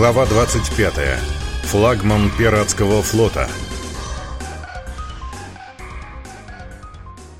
Глава 25. Флагман пиратского флота.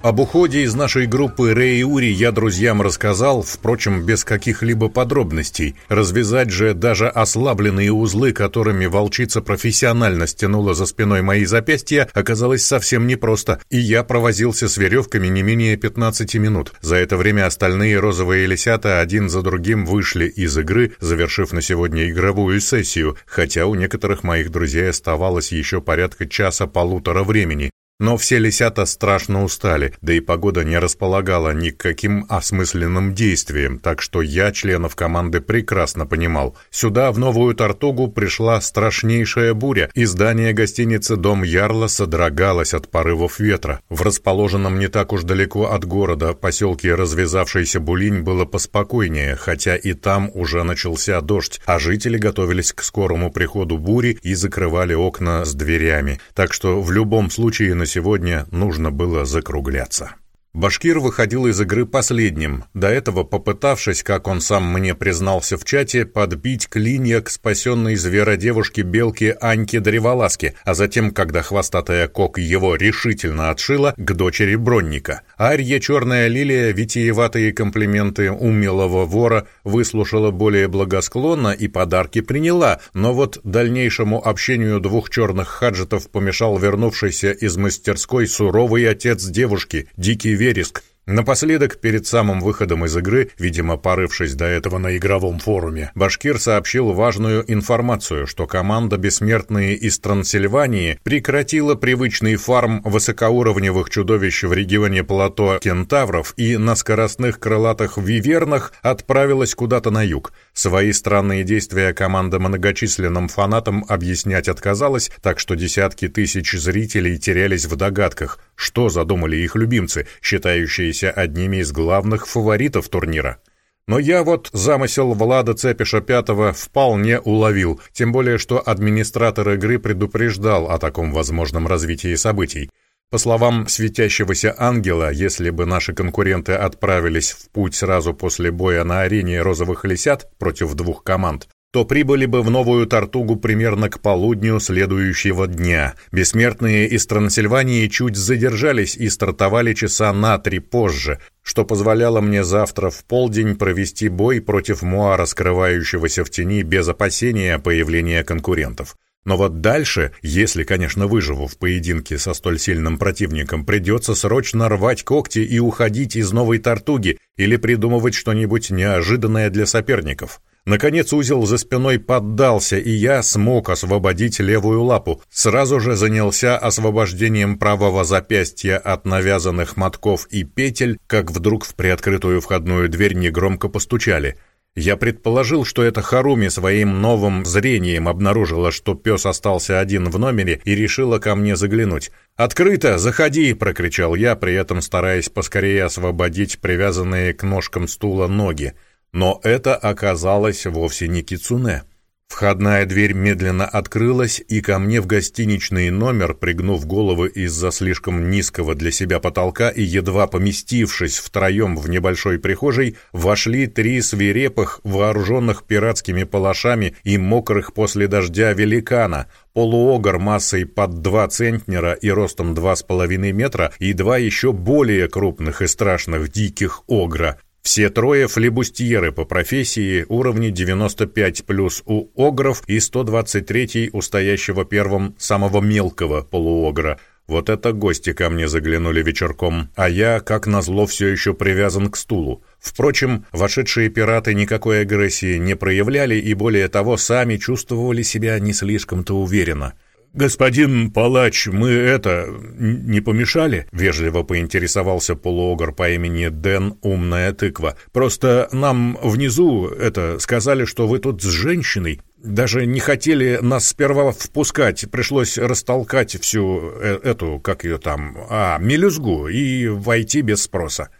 Об уходе из нашей группы Рэй и Ури я друзьям рассказал, впрочем, без каких-либо подробностей. Развязать же даже ослабленные узлы, которыми волчица профессионально стянула за спиной мои запястья, оказалось совсем непросто, и я провозился с веревками не менее 15 минут. За это время остальные розовые лисята один за другим вышли из игры, завершив на сегодня игровую сессию, хотя у некоторых моих друзей оставалось еще порядка часа-полутора времени. Но все лисята страшно устали, да и погода не располагала ни к каким осмысленным действиям, так что я членов команды прекрасно понимал. Сюда, в Новую Тартугу, пришла страшнейшая буря, и здание гостиницы «Дом Ярла» содрогалось от порывов ветра. В расположенном не так уж далеко от города поселке развязавшийся Булинь было поспокойнее, хотя и там уже начался дождь, а жители готовились к скорому приходу бури и закрывали окна с дверями. Так что в любом случае на сегодня нужно было закругляться. Башкир выходил из игры последним, до этого попытавшись, как он сам мне признался в чате, подбить клинья к спасенной зверодевушке белки Аньке Древоласке, а затем, когда хвостатая кок его решительно отшила, к дочери Бронника. Арья Черная Лилия витиеватые комплименты умелого вора выслушала более благосклонно и подарки приняла, но вот дальнейшему общению двух черных хаджетов помешал вернувшийся из мастерской суровый отец девушки, дикий вереск. Напоследок, перед самым выходом из игры, видимо, порывшись до этого на игровом форуме, Башкир сообщил важную информацию, что команда «Бессмертные» из Трансильвании прекратила привычный фарм высокоуровневых чудовищ в регионе плато Кентавров и на скоростных крылатых вивернах отправилась куда-то на юг. Свои странные действия команда многочисленным фанатам объяснять отказалась, так что десятки тысяч зрителей терялись в догадках, что задумали их любимцы, считающиеся одними из главных фаворитов турнира. Но я вот замысел Влада Цепиша Пятого вполне уловил, тем более что администратор игры предупреждал о таком возможном развитии событий. По словам светящегося ангела, если бы наши конкуренты отправились в путь сразу после боя на арене розовых лисят против двух команд, то прибыли бы в Новую Тартугу примерно к полудню следующего дня. Бессмертные из Трансильвании чуть задержались и стартовали часа на три позже, что позволяло мне завтра в полдень провести бой против Муара, скрывающегося в тени без опасения появления конкурентов. Но вот дальше, если, конечно, выживу в поединке со столь сильным противником, придется срочно рвать когти и уходить из Новой Тартуги или придумывать что-нибудь неожиданное для соперников. Наконец узел за спиной поддался, и я смог освободить левую лапу. Сразу же занялся освобождением правого запястья от навязанных мотков и петель, как вдруг в приоткрытую входную дверь негромко постучали. Я предположил, что это Харуми своим новым зрением обнаружила, что пес остался один в номере и решила ко мне заглянуть. «Открыто! Заходи!» — прокричал я, при этом стараясь поскорее освободить привязанные к ножкам стула ноги. Но это оказалось вовсе не кицуне. Входная дверь медленно открылась, и ко мне в гостиничный номер, пригнув головы из-за слишком низкого для себя потолка и едва поместившись втроем в небольшой прихожей, вошли три свирепых, вооруженных пиратскими палашами и мокрых после дождя великана, полуогр массой под два центнера и ростом два с половиной метра и два еще более крупных и страшных диких огра, все трое флебустьеры по профессии, уровни 95 плюс у огров и 123 у стоящего первым самого мелкого полуогра. Вот это гости ко мне заглянули вечерком, а я, как назло, все еще привязан к стулу. Впрочем, вошедшие пираты никакой агрессии не проявляли и, более того, сами чувствовали себя не слишком-то уверенно. «Господин палач, мы это... не помешали?» — вежливо поинтересовался полуогр по имени Дэн Умная Тыква. «Просто нам внизу это сказали, что вы тут с женщиной. Даже не хотели нас сперва впускать, пришлось растолкать всю э эту, как ее там, а, мелюзгу и войти без спроса».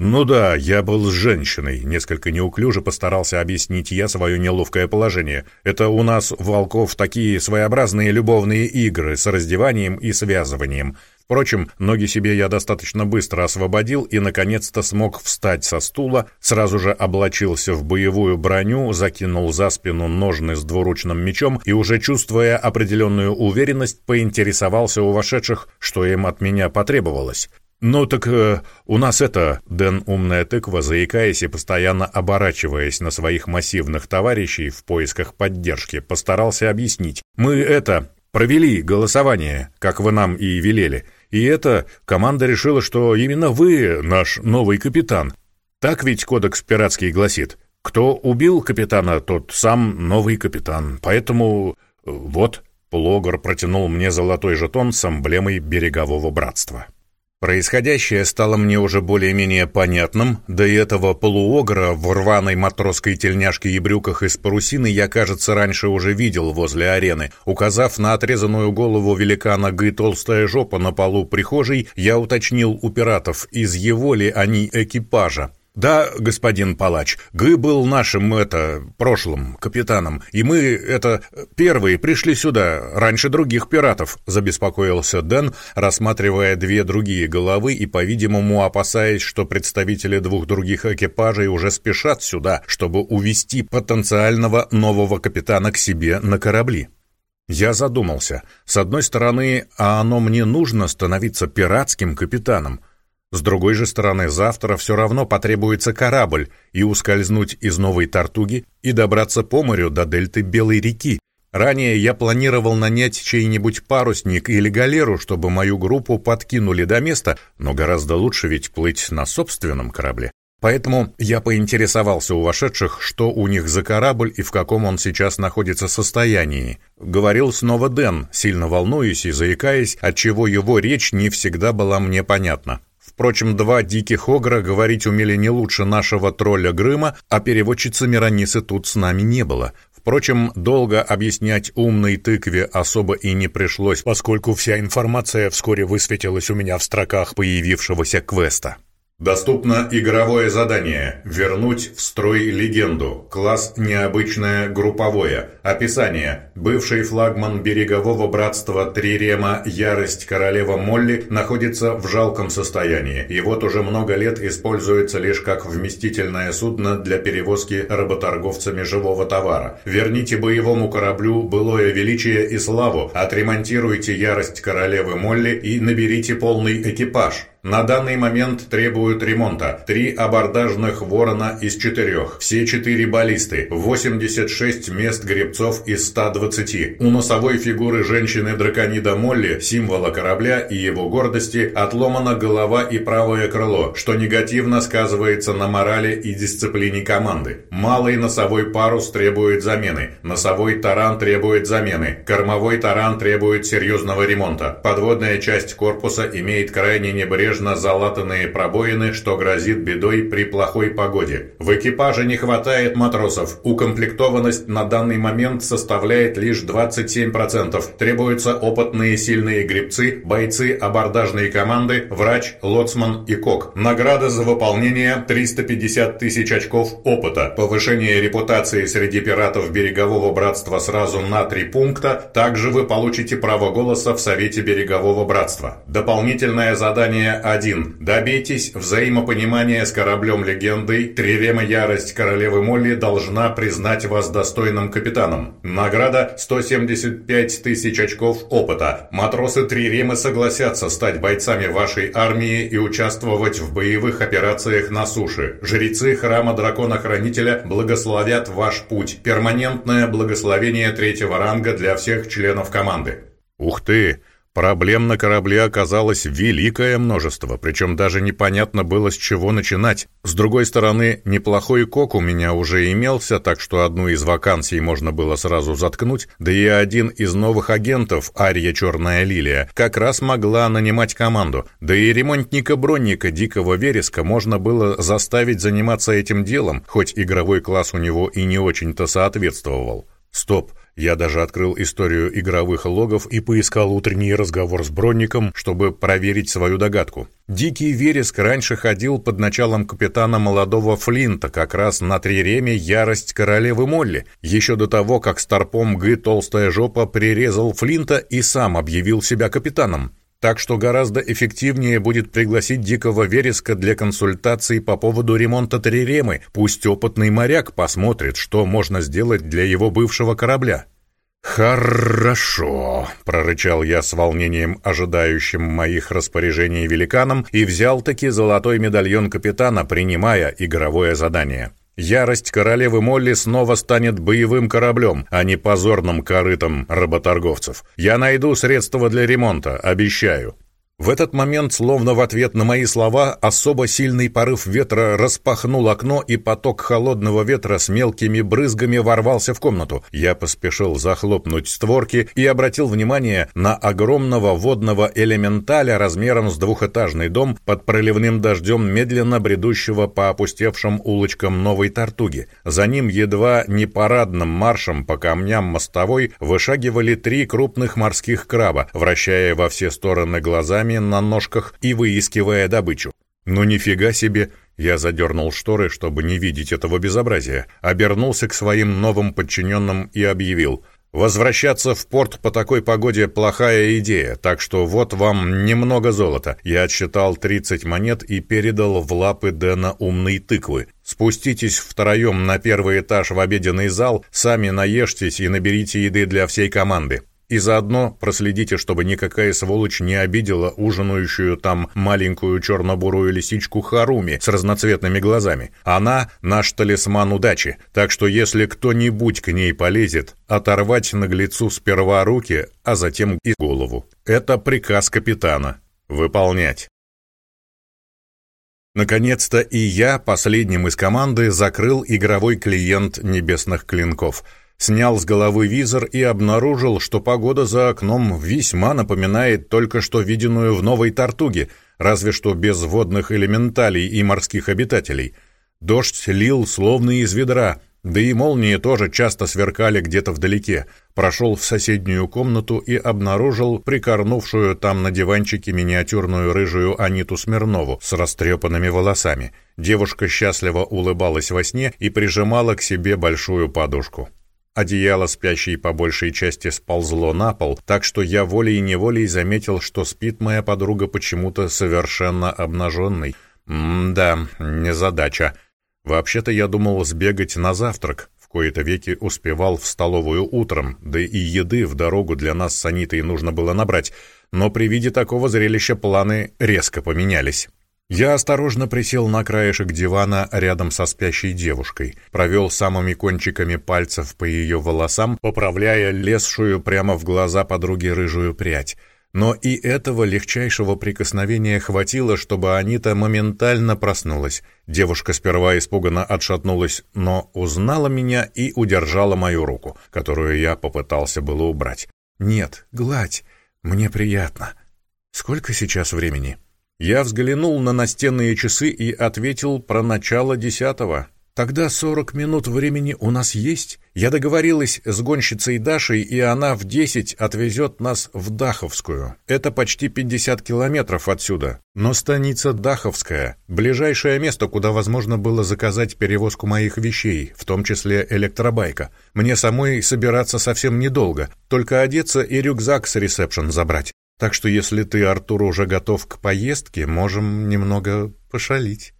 «Ну да, я был с женщиной», — несколько неуклюже постарался объяснить я свое неловкое положение. «Это у нас, волков, такие своеобразные любовные игры с раздеванием и связыванием. Впрочем, ноги себе я достаточно быстро освободил и, наконец-то, смог встать со стула, сразу же облачился в боевую броню, закинул за спину ножны с двуручным мечом и, уже чувствуя определенную уверенность, поинтересовался у вошедших, что им от меня потребовалось. «Ну так э, у нас это...» Дэн умная тыква, заикаясь и постоянно оборачиваясь на своих массивных товарищей в поисках поддержки, постарался объяснить. «Мы это... провели голосование, как вы нам и велели. И это команда решила, что именно вы наш новый капитан. Так ведь кодекс пиратский гласит. Кто убил капитана, тот сам новый капитан. Поэтому э, вот, Плогер протянул мне золотой жетон с эмблемой берегового братства. Происходящее стало мне уже более-менее понятным, да и этого полуогра в рваной матросской тельняшке и брюках из парусины я, кажется, раньше уже видел возле арены. Указав на отрезанную голову великана Гы толстая жопа на полу прихожей, я уточнил у пиратов, из его ли они экипажа. «Да, господин палач, Гы был нашим, это, прошлым капитаном, и мы, это, первые пришли сюда, раньше других пиратов», — забеспокоился Дэн, рассматривая две другие головы и, по-видимому, опасаясь, что представители двух других экипажей уже спешат сюда, чтобы увести потенциального нового капитана к себе на корабли. Я задумался. С одной стороны, а оно мне нужно становиться пиратским капитаном — с другой же стороны, завтра все равно потребуется корабль и ускользнуть из Новой Тартуги и добраться по морю до дельты Белой реки. Ранее я планировал нанять чей-нибудь парусник или галеру, чтобы мою группу подкинули до места, но гораздо лучше ведь плыть на собственном корабле. Поэтому я поинтересовался у вошедших, что у них за корабль и в каком он сейчас находится состоянии. Говорил снова Дэн, сильно волнуясь и заикаясь, отчего его речь не всегда была мне понятна. Впрочем, два диких огра говорить умели не лучше нашего тролля Грыма, а переводчицы Миронисы тут с нами не было. Впрочем, долго объяснять умной тыкве особо и не пришлось, поскольку вся информация вскоре высветилась у меня в строках появившегося квеста. Доступно игровое задание «Вернуть в строй легенду». Класс «Необычное групповое». Описание. Бывший флагман берегового братства Трирема «Ярость королева Молли» находится в жалком состоянии и вот уже много лет используется лишь как вместительное судно для перевозки работорговцами живого товара. Верните боевому кораблю былое величие и славу, отремонтируйте «Ярость королевы Молли» и наберите полный экипаж. На данный момент требуют ремонта. Три абордажных «Ворона» из четырех. Все четыре баллисты. 86 мест гребцов из 120. У носовой фигуры женщины-драконида Молли, символа корабля и его гордости, отломана голова и правое крыло, что негативно сказывается на морали и дисциплине команды. Малый носовой парус требует замены. Носовой таран требует замены. Кормовой таран требует серьезного ремонта. Подводная часть корпуса имеет крайне небрежный небрежно залатанные пробоины, что грозит бедой при плохой погоде. В экипаже не хватает матросов. Укомплектованность на данный момент составляет лишь 27%. Требуются опытные сильные гребцы, бойцы абордажной команды, врач, лоцман и кок. Награда за выполнение 350 тысяч очков опыта. Повышение репутации среди пиратов берегового братства сразу на 3 пункта. Также вы получите право голоса в Совете берегового братства. Дополнительное задание 1. Добейтесь взаимопонимания с кораблем легендой. Трирема Ярость Королевы Молли должна признать вас достойным капитаном. Награда 175 тысяч очков опыта. Матросы Триремы согласятся стать бойцами вашей армии и участвовать в боевых операциях на суше. Жрецы храма Дракона-Хранителя благословят ваш путь. Перманентное благословение третьего ранга для всех членов команды. Ух ты! Проблем на корабле оказалось великое множество, причем даже непонятно было, с чего начинать. С другой стороны, неплохой кок у меня уже имелся, так что одну из вакансий можно было сразу заткнуть, да и один из новых агентов, Ария Черная Лилия, как раз могла нанимать команду, да и ремонтника-бронника Дикого Вереска можно было заставить заниматься этим делом, хоть игровой класс у него и не очень-то соответствовал. Стоп, я даже открыл историю игровых логов и поискал утренний разговор с Бронником, чтобы проверить свою догадку. Дикий Вереск раньше ходил под началом капитана молодого Флинта, как раз на триреме ярость королевы Молли, еще до того, как старпом Гы Толстая Жопа прирезал Флинта и сам объявил себя капитаном. Так что гораздо эффективнее будет пригласить дикого вереска для консультации по поводу ремонта Триремы. Пусть опытный моряк посмотрит, что можно сделать для его бывшего корабля. «Хорошо», — прорычал я с волнением, ожидающим моих распоряжений великаном, и взял-таки золотой медальон капитана, принимая игровое задание. Ярость королевы Молли снова станет боевым кораблем, а не позорным корытом работорговцев. Я найду средства для ремонта, обещаю. В этот момент, словно в ответ на мои слова, особо сильный порыв ветра распахнул окно, и поток холодного ветра с мелкими брызгами ворвался в комнату. Я поспешил захлопнуть створки и обратил внимание на огромного водного элементаля размером с двухэтажный дом под проливным дождем, медленно бредущего по опустевшим улочкам Новой Тартуги. За ним едва не парадным маршем по камням мостовой вышагивали три крупных морских краба, вращая во все стороны глазами руками на ножках и выискивая добычу. «Ну нифига себе!» Я задернул шторы, чтобы не видеть этого безобразия, обернулся к своим новым подчиненным и объявил «Возвращаться в порт по такой погоде – плохая идея, так что вот вам немного золота». Я отсчитал 30 монет и передал в лапы Дэна умные тыквы. «Спуститесь втроем на первый этаж в обеденный зал, сами наешьтесь и наберите еды для всей команды. И заодно проследите, чтобы никакая сволочь не обидела ужинающую там маленькую черно-бурую лисичку Харуми с разноцветными глазами. Она — наш талисман удачи, так что если кто-нибудь к ней полезет, оторвать наглецу сперва руки, а затем и голову. Это приказ капитана. Выполнять. Наконец-то и я, последним из команды, закрыл игровой клиент небесных клинков — Снял с головы визор и обнаружил, что погода за окном весьма напоминает только что виденную в Новой Тартуге, разве что без водных элементалей и морских обитателей. Дождь лил словно из ведра, да и молнии тоже часто сверкали где-то вдалеке. Прошел в соседнюю комнату и обнаружил прикорнувшую там на диванчике миниатюрную рыжую Аниту Смирнову с растрепанными волосами. Девушка счастливо улыбалась во сне и прижимала к себе большую подушку. Одеяло спящей по большей части сползло на пол, так что я волей-неволей заметил, что спит моя подруга почему-то совершенно обнаженной. М-да, незадача. Вообще-то я думал сбегать на завтрак. В кои-то веки успевал в столовую утром, да и еды в дорогу для нас с Анитой нужно было набрать. Но при виде такого зрелища планы резко поменялись. Я осторожно присел на краешек дивана рядом со спящей девушкой, провел самыми кончиками пальцев по ее волосам, поправляя лезшую прямо в глаза подруги рыжую прядь. Но и этого легчайшего прикосновения хватило, чтобы Анита моментально проснулась. Девушка сперва испуганно отшатнулась, но узнала меня и удержала мою руку, которую я попытался было убрать. «Нет, гладь, мне приятно. Сколько сейчас времени?» Я взглянул на настенные часы и ответил про начало десятого. Тогда сорок минут времени у нас есть. Я договорилась с гонщицей Дашей, и она в десять отвезет нас в Даховскую. Это почти пятьдесят километров отсюда. Но станица Даховская — ближайшее место, куда возможно было заказать перевозку моих вещей, в том числе электробайка. Мне самой собираться совсем недолго, только одеться и рюкзак с ресепшн забрать. Так что если ты, Артур, уже готов к поездке, можем немного пошалить».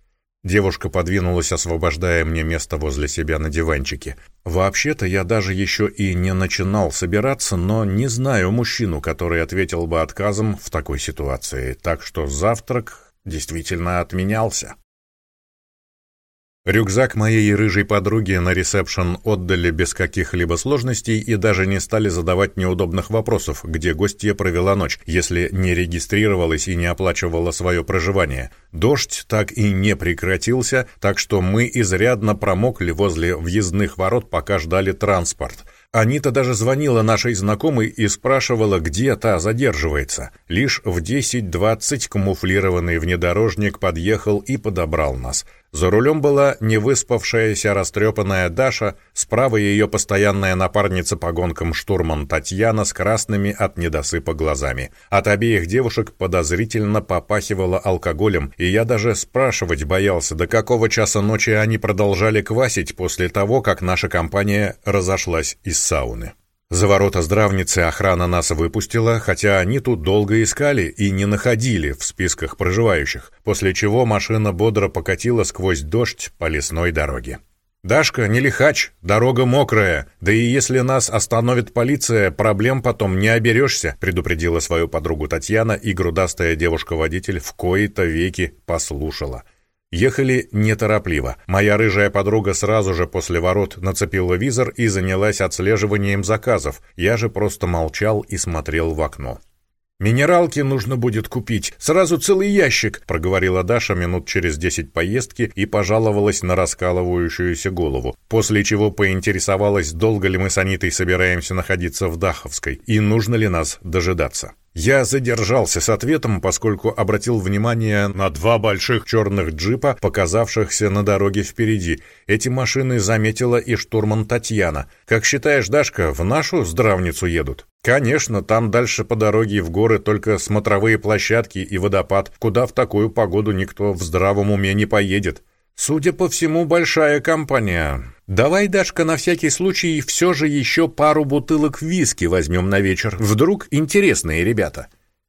Девушка подвинулась, освобождая мне место возле себя на диванчике. «Вообще-то я даже еще и не начинал собираться, но не знаю мужчину, который ответил бы отказом в такой ситуации, так что завтрак действительно отменялся». Рюкзак моей рыжей подруги на ресепшн отдали без каких-либо сложностей и даже не стали задавать неудобных вопросов, где гостья провела ночь, если не регистрировалась и не оплачивала свое проживание. Дождь так и не прекратился, так что мы изрядно промокли возле въездных ворот, пока ждали транспорт. Анита даже звонила нашей знакомой и спрашивала, где та задерживается. Лишь в 10.20 камуфлированный внедорожник подъехал и подобрал нас – за рулем была невыспавшаяся растрепанная Даша, справа ее постоянная напарница по гонкам штурман Татьяна с красными от недосыпа глазами. От обеих девушек подозрительно попахивало алкоголем, и я даже спрашивать боялся, до какого часа ночи они продолжали квасить после того, как наша компания разошлась из сауны. За ворота здравницы охрана нас выпустила, хотя они тут долго искали и не находили в списках проживающих, после чего машина бодро покатила сквозь дождь по лесной дороге. «Дашка, не лихач, дорога мокрая, да и если нас остановит полиция, проблем потом не оберешься», предупредила свою подругу Татьяна, и грудастая девушка-водитель в кои-то веки послушала – Ехали неторопливо. Моя рыжая подруга сразу же после ворот нацепила визор и занялась отслеживанием заказов. Я же просто молчал и смотрел в окно. «Минералки нужно будет купить. Сразу целый ящик», — проговорила Даша минут через десять поездки и пожаловалась на раскалывающуюся голову, после чего поинтересовалась, долго ли мы с Анитой собираемся находиться в Даховской и нужно ли нас дожидаться. Я задержался с ответом, поскольку обратил внимание на два больших черных джипа, показавшихся на дороге впереди. Эти машины заметила и штурман Татьяна. «Как считаешь, Дашка, в нашу здравницу едут?» «Конечно, там дальше по дороге в горы только смотровые площадки и водопад, куда в такую погоду никто в здравом уме не поедет. Судя по всему, большая компания. Давай, Дашка, на всякий случай все же еще пару бутылок виски возьмем на вечер. Вдруг интересные ребята.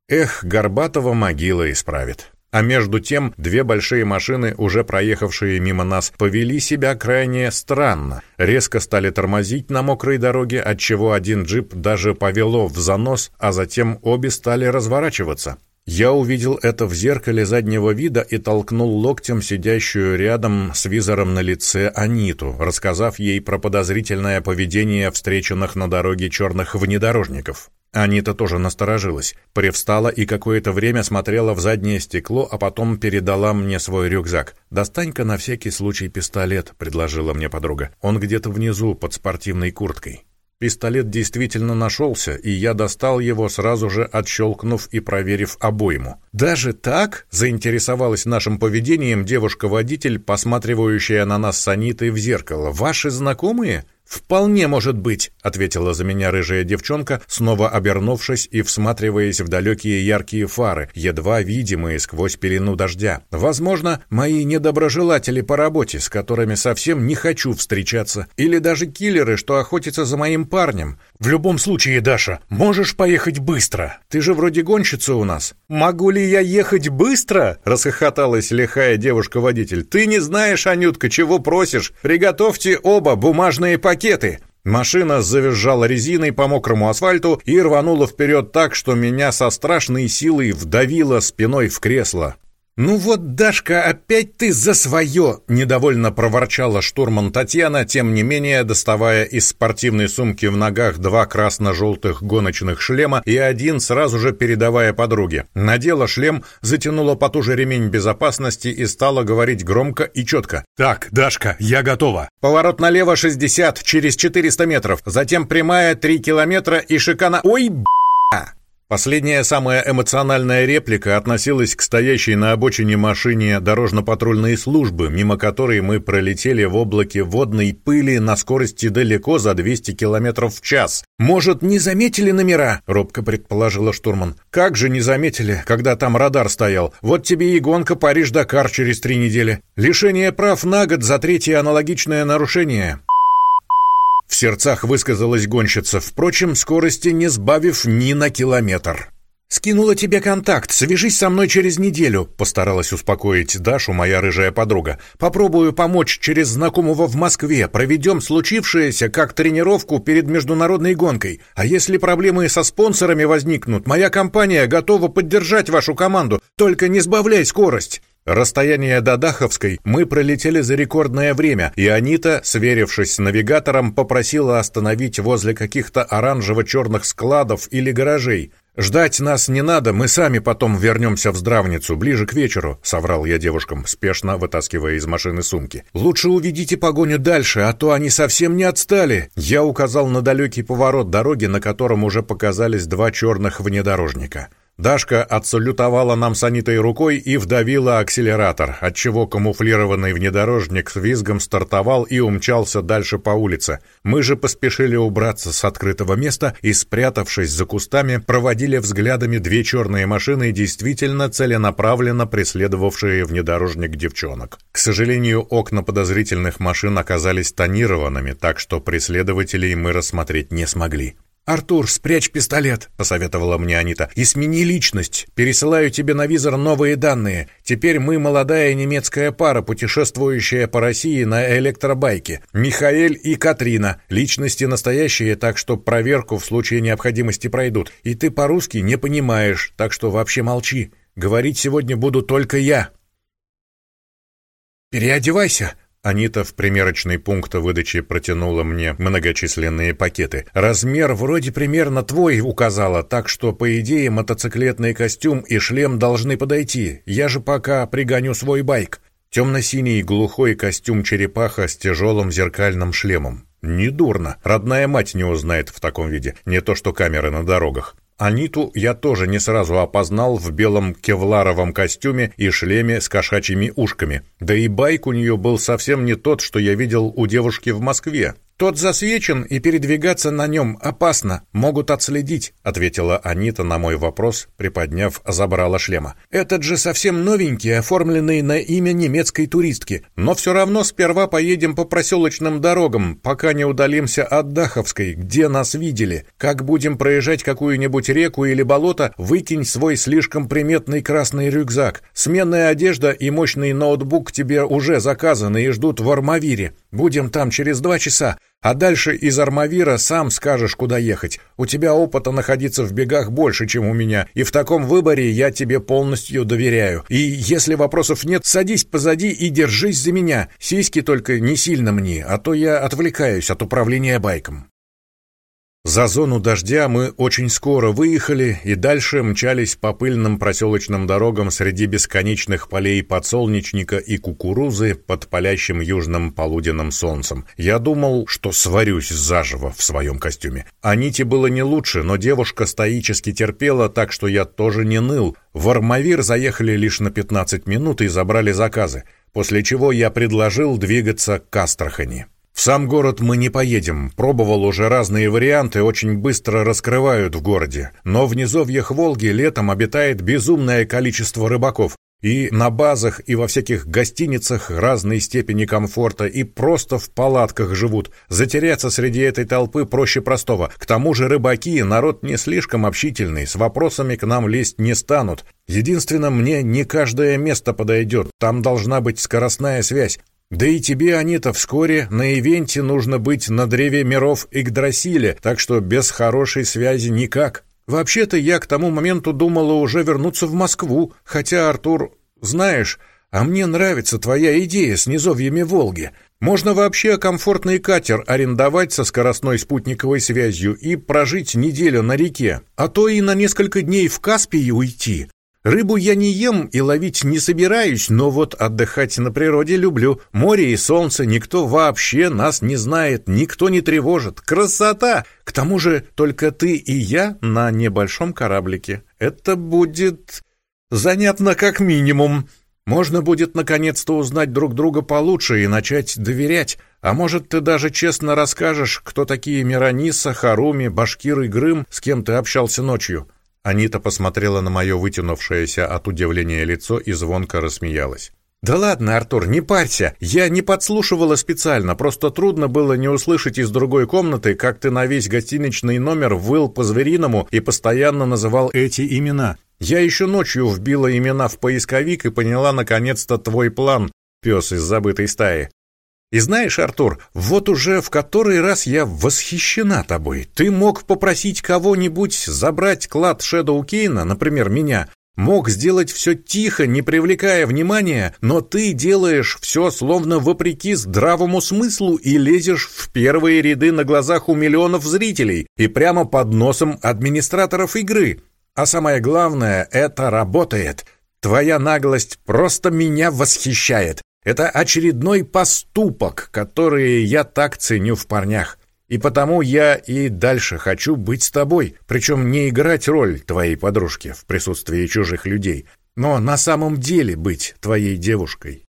Эх, Горбатова могила исправит. А между тем, две большие машины, уже проехавшие мимо нас, повели себя крайне странно. Резко стали тормозить на мокрой дороге, отчего один джип даже повело в занос, а затем обе стали разворачиваться. Я увидел это в зеркале заднего вида и толкнул локтем сидящую рядом с визором на лице Аниту, рассказав ей про подозрительное поведение встреченных на дороге черных внедорожников. Анита тоже насторожилась, привстала и какое-то время смотрела в заднее стекло, а потом передала мне свой рюкзак. «Достань-ка на всякий случай пистолет», — предложила мне подруга. «Он где-то внизу, под спортивной курткой». Пистолет действительно нашелся, и я достал его, сразу же отщелкнув и проверив обойму. «Даже так?» — заинтересовалась нашим поведением девушка-водитель, посматривающая на нас с Анитой в зеркало. «Ваши знакомые?» «Вполне может быть», — ответила за меня рыжая девчонка, снова обернувшись и всматриваясь в далекие яркие фары, едва видимые сквозь пелену дождя. «Возможно, мои недоброжелатели по работе, с которыми совсем не хочу встречаться, или даже киллеры, что охотятся за моим парнем. В любом случае, Даша, можешь поехать быстро. Ты же вроде гонщица у нас». «Могу ли я ехать быстро?» — расхохоталась лихая девушка-водитель. «Ты не знаешь, Анютка, чего просишь. Приготовьте оба бумажные пакеты пакеты!» Машина завизжала резиной по мокрому асфальту и рванула вперед так, что меня со страшной силой вдавило спиной в кресло. «Ну вот, Дашка, опять ты за свое!» — недовольно проворчала штурман Татьяна, тем не менее доставая из спортивной сумки в ногах два красно-желтых гоночных шлема и один сразу же передавая подруге. Надела шлем, затянула потуже ремень безопасности и стала говорить громко и четко. «Так, Дашка, я готова!» «Поворот налево 60, через 400 метров, затем прямая 3 километра и шикана...» «Ой, б***!» Последняя самая эмоциональная реплика относилась к стоящей на обочине машине дорожно-патрульной службы, мимо которой мы пролетели в облаке водной пыли на скорости далеко за 200 км в час. «Может, не заметили номера?» — робко предположила штурман. «Как же не заметили, когда там радар стоял? Вот тебе и гонка Париж-Дакар через три недели. Лишение прав на год за третье аналогичное нарушение». В сердцах высказалась гонщица, впрочем, скорости не сбавив ни на километр. «Скинула тебе контакт, свяжись со мной через неделю», — постаралась успокоить Дашу моя рыжая подруга. «Попробую помочь через знакомого в Москве, проведем случившееся как тренировку перед международной гонкой. А если проблемы со спонсорами возникнут, моя компания готова поддержать вашу команду, только не сбавляй скорость». Расстояние до Даховской мы пролетели за рекордное время, и Анита, сверившись с навигатором, попросила остановить возле каких-то оранжево-черных складов или гаражей. «Ждать нас не надо, мы сами потом вернемся в здравницу, ближе к вечеру», — соврал я девушкам, спешно вытаскивая из машины сумки. «Лучше уведите погоню дальше, а то они совсем не отстали». Я указал на далекий поворот дороги, на котором уже показались два черных внедорожника. Дашка отсалютовала нам с Анитой рукой и вдавила акселератор, отчего камуфлированный внедорожник с визгом стартовал и умчался дальше по улице. Мы же поспешили убраться с открытого места и, спрятавшись за кустами, проводили взглядами две черные машины, действительно целенаправленно преследовавшие внедорожник девчонок. К сожалению, окна подозрительных машин оказались тонированными, так что преследователей мы рассмотреть не смогли. «Артур, спрячь пистолет», — посоветовала мне Анита, — «и смени личность. Пересылаю тебе на визор новые данные. Теперь мы молодая немецкая пара, путешествующая по России на электробайке. Михаэль и Катрина. Личности настоящие, так что проверку в случае необходимости пройдут. И ты по-русски не понимаешь, так что вообще молчи. Говорить сегодня буду только я». «Переодевайся», Анита в примерочный пункт выдачи протянула мне многочисленные пакеты. «Размер вроде примерно твой указала, так что, по идее, мотоциклетный костюм и шлем должны подойти. Я же пока пригоню свой байк». Темно-синий глухой костюм черепаха с тяжелым зеркальным шлемом. Недурно. Родная мать не узнает в таком виде. Не то что камеры на дорогах. Аниту я тоже не сразу опознал в белом кевларовом костюме и шлеме с кошачьими ушками. Да и байк у нее был совсем не тот, что я видел у девушки в Москве. «Тот засвечен, и передвигаться на нем опасно, могут отследить», ответила Анита на мой вопрос, приподняв забрала шлема. «Этот же совсем новенький, оформленный на имя немецкой туристки. Но все равно сперва поедем по проселочным дорогам, пока не удалимся от Даховской, где нас видели. Как будем проезжать какую-нибудь реку или болото, выкинь свой слишком приметный красный рюкзак. Сменная одежда и мощный ноутбук тебе уже заказаны и ждут в Армавире. Будем там через два часа. А дальше из Армавира сам скажешь, куда ехать. У тебя опыта находиться в бегах больше, чем у меня, и в таком выборе я тебе полностью доверяю. И если вопросов нет, садись позади и держись за меня. Сиськи только не сильно мне, а то я отвлекаюсь от управления байком. За зону дождя мы очень скоро выехали и дальше мчались по пыльным проселочным дорогам среди бесконечных полей подсолнечника и кукурузы под палящим южным полуденным солнцем. Я думал, что сварюсь заживо в своем костюме. Аните было не лучше, но девушка стоически терпела, так что я тоже не ныл. В Армавир заехали лишь на 15 минут и забрали заказы, после чего я предложил двигаться к Астрахани. В сам город мы не поедем. Пробовал уже разные варианты, очень быстро раскрывают в городе. Но в низовьях Волги летом обитает безумное количество рыбаков. И на базах, и во всяких гостиницах разной степени комфорта, и просто в палатках живут. Затеряться среди этой толпы проще простого. К тому же рыбаки — народ не слишком общительный, с вопросами к нам лезть не станут. Единственное, мне не каждое место подойдет, там должна быть скоростная связь. Да и тебе, Анита, вскоре на ивенте нужно быть на древе миров Игдрасиле, так что без хорошей связи никак. Вообще-то я к тому моменту думала уже вернуться в Москву, хотя, Артур, знаешь, а мне нравится твоя идея с низовьями Волги. Можно вообще комфортный катер арендовать со скоростной спутниковой связью и прожить неделю на реке, а то и на несколько дней в Каспий уйти. Рыбу я не ем и ловить не собираюсь, но вот отдыхать на природе люблю. Море и солнце, никто вообще нас не знает, никто не тревожит. Красота! К тому же только ты и я на небольшом кораблике. Это будет занятно как минимум. Можно будет наконец-то узнать друг друга получше и начать доверять. А может, ты даже честно расскажешь, кто такие Мирониса, Харуми, Башкир и Грым, с кем ты общался ночью?» Анита посмотрела на мое вытянувшееся от удивления лицо и звонко рассмеялась. «Да ладно, Артур, не парься. Я не подслушивала специально, просто трудно было не услышать из другой комнаты, как ты на весь гостиничный номер выл по-звериному и постоянно называл эти имена. Я еще ночью вбила имена в поисковик и поняла наконец-то твой план, пес из забытой стаи. И знаешь, Артур, вот уже в который раз я восхищена тобой. Ты мог попросить кого-нибудь забрать клад Шэдоу Кейна, например, меня, мог сделать все тихо, не привлекая внимания, но ты делаешь все словно вопреки здравому смыслу и лезешь в первые ряды на глазах у миллионов зрителей и прямо под носом администраторов игры. А самое главное, это работает. Твоя наглость просто меня восхищает. Это очередной поступок, который я так ценю в парнях. И потому я и дальше хочу быть с тобой, причем не играть роль твоей подружки в присутствии чужих людей, но на самом деле быть твоей девушкой.